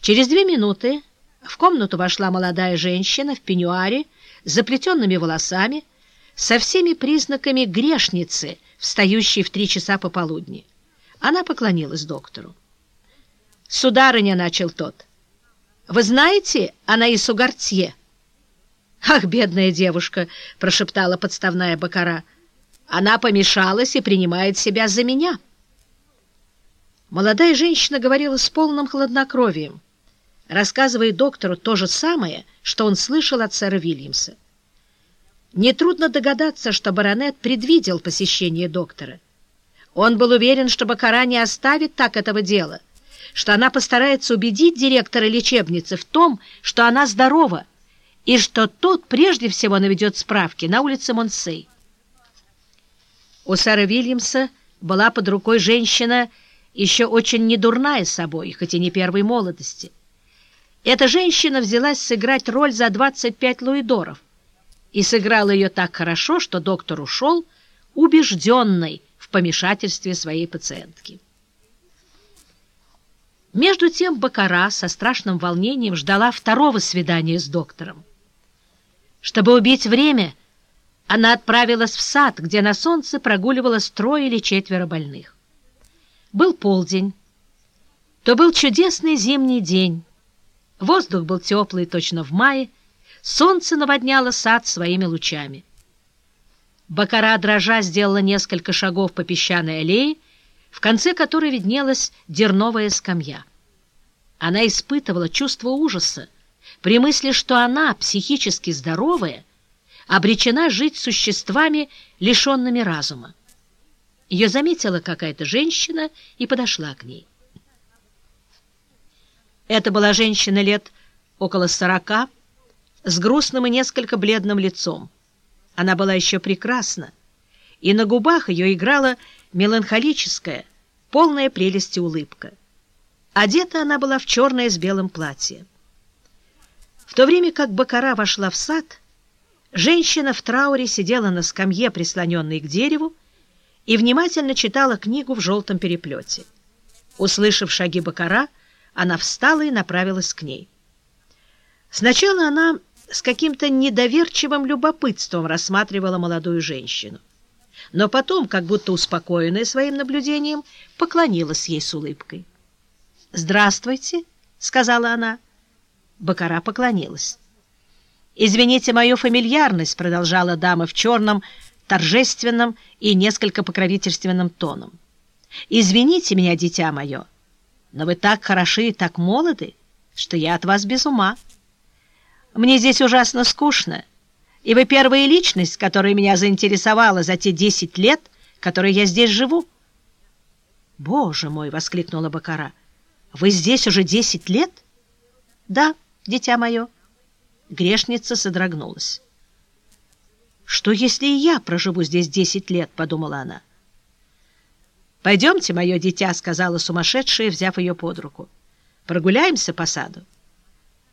Через две минуты в комнату вошла молодая женщина в пеньюаре с заплетенными волосами, со всеми признаками грешницы, встающей в три часа пополудни. Она поклонилась доктору. «Сударыня», — начал тот, — «вы знаете, она из Угартье?» «Ах, бедная девушка!» — прошептала подставная бакара. «Она помешалась и принимает себя за меня». Молодая женщина говорила с полным хладнокровием рассказывая доктору то же самое, что он слышал от сэра Вильямса. Нетрудно догадаться, что баронет предвидел посещение доктора. Он был уверен, что Бакара не оставит так этого дела, что она постарается убедить директора лечебницы в том, что она здорова, и что тот прежде всего наведет справки на улице Монсей. У сэра Вильямса была под рукой женщина, еще очень недурная собой, хоть и не первой молодости. Эта женщина взялась сыграть роль за 25 луидоров и сыграла ее так хорошо, что доктор ушел, убежденный в помешательстве своей пациентки. Между тем Бакара со страшным волнением ждала второго свидания с доктором. Чтобы убить время, она отправилась в сад, где на солнце прогуливалось трое или четверо больных. Был полдень. То был чудесный зимний день. Воздух был теплый, точно в мае. Солнце наводняло сад своими лучами. Бакара, дрожа, сделала несколько шагов по песчаной аллее, в конце которой виднелась дерновая скамья. Она испытывала чувство ужаса при мысли, что она, психически здоровая, обречена жить существами, лишенными разума. Ее заметила какая-то женщина и подошла к ней. Это была женщина лет около сорока, с грустным и несколько бледным лицом. Она была еще прекрасна, и на губах ее играла меланхолическая, полная прелести улыбка. Одета она была в черное с белым платье. В то время как Бакара вошла в сад, женщина в трауре сидела на скамье, прислоненной к дереву, и внимательно читала книгу в желтом переплете. Услышав шаги Бакара, она встала и направилась к ней. Сначала она с каким-то недоверчивым любопытством рассматривала молодую женщину. Но потом, как будто успокоенная своим наблюдением, поклонилась ей с улыбкой. «Здравствуйте», — сказала она. Бакара поклонилась. «Извините мою фамильярность», — продолжала дама в черном, торжественном и несколько покровительственным тоном. «Извините меня, дитя мое» но вы так хороши и так молоды, что я от вас без ума. Мне здесь ужасно скучно, и вы первая личность, которая меня заинтересовала за те десять лет, которые я здесь живу. «Боже мой!» — воскликнула Бакара. «Вы здесь уже десять лет?» «Да, дитя мое». Грешница содрогнулась. «Что, если и я проживу здесь десять лет?» — подумала она. «Пойдемте, мое дитя», — сказала сумасшедшая, взяв ее под руку. «Прогуляемся по саду.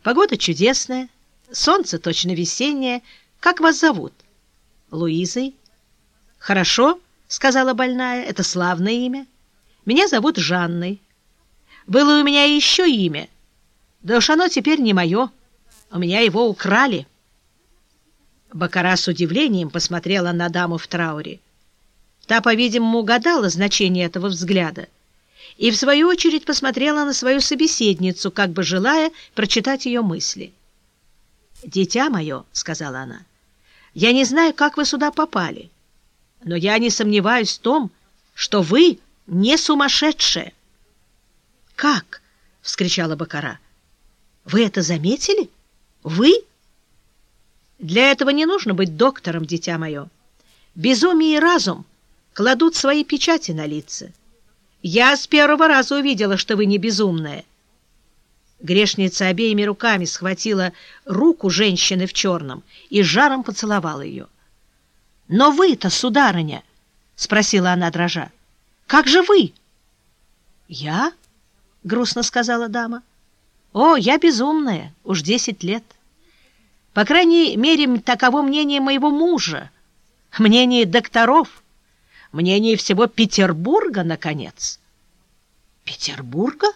Погода чудесная, солнце точно весеннее. Как вас зовут?» «Луизой». «Хорошо», — сказала больная, — «это славное имя. Меня зовут Жанной. Было у меня еще имя, да уж оно теперь не мое. У меня его украли». Бакара с удивлением посмотрела на даму в трауре. Та, по-видимому, угадала значение этого взгляда и, в свою очередь, посмотрела на свою собеседницу, как бы желая прочитать ее мысли. «Дитя мое», — сказала она, — «я не знаю, как вы сюда попали, но я не сомневаюсь в том, что вы не сумасшедшая». «Как?» — вскричала Бакара. «Вы это заметили? Вы?» «Для этого не нужно быть доктором, дитя мое. Безумие и разум — кладут свои печати на лица. Я с первого раза увидела, что вы не безумная. Грешница обеими руками схватила руку женщины в черном и жаром поцеловала ее. — Но вы-то, сударыня, — спросила она дрожа, — как же вы? — Я? — грустно сказала дама. — О, я безумная, уж десять лет. По крайней мере, таково мнение моего мужа, мнение докторов — мнение всего Петербурга, наконец. Петербурга?